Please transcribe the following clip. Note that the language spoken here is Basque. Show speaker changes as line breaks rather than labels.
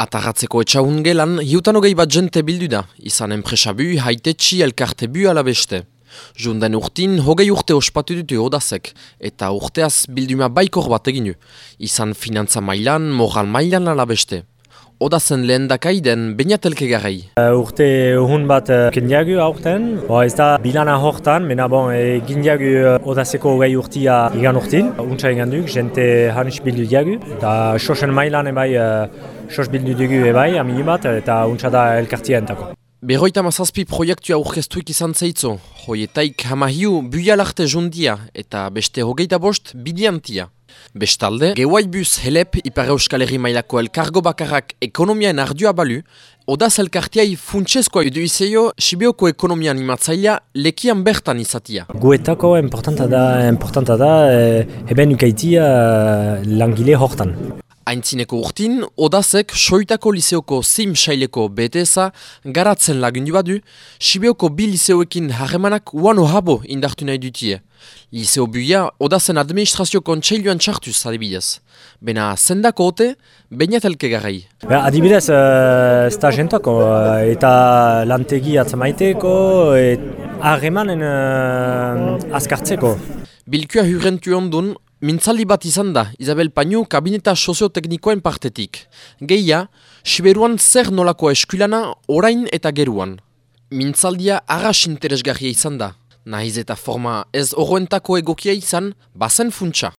Atarratzeko etxaun gelan, hiutan hogei bat jente bildu da, izan enpresabu, haitetxi, elkarte bu alabeste. Junden urtin, hogei urte ospatu dute odazek, eta urteaz bilduma baikor bat eginu, izan finantza mailan, moral mailan alabeste. Odazen lehen dakaiden, bainatelke garei.
Uh, urte uhun bat uh, kendiagu aurten, Bo, ez da bilana hortan, mena bon, e, gindiagu uh, odazeko hogei urtia igan urtin. Untsa egan duk, jente hanis bildu diagu, eta sosen mailan ebai, uh, sos bildu dugu ebai, amini bat, eta untsa da elkartia entako.
Berroita mazazpi proiektua urkeztuik izan zeitzo, hoietaik hamahiu buialarte jundia eta beste hogeita bost bidiantia. Bestalde, Gewaibuz helep Ipar Euskal Herri mailako elkargo bakarrak ekonomiaen ardua balu, odaz elkartiai funtsezkoa edu izeio Sibioko ekonomian imatzaila lekian bertan izatia.
Guetako importanta da, importanta da, e, eben ukaitia eh, langile hortan.
Aintzineko urtin, Odazek soitako liseoko zim saileko BTSa garatzen lagundu badu, Sibioko bi liseoekin harremanak uano habo indartu nahi dutie. Liseo buia Odazen administrazio kontseiluan txartuz adibidez. Bena zendako ote, bainat elke garrai.
adibidez, uh, ez da jentako, uh, eta lantegi atzamaiteko, harremanen uh, azkartzeko.
Bilkua hurrentu ondun, Mintzaldi bat izan da, Isabel Painu kabineta sozioteknikoen partetik. Gehia, Siberuan zer nolako eskulana orain eta geruan. Mintzaldia arras interesgarria izan da. Nahiz eta forma ez oroentako egokia izan, bazen funtsa.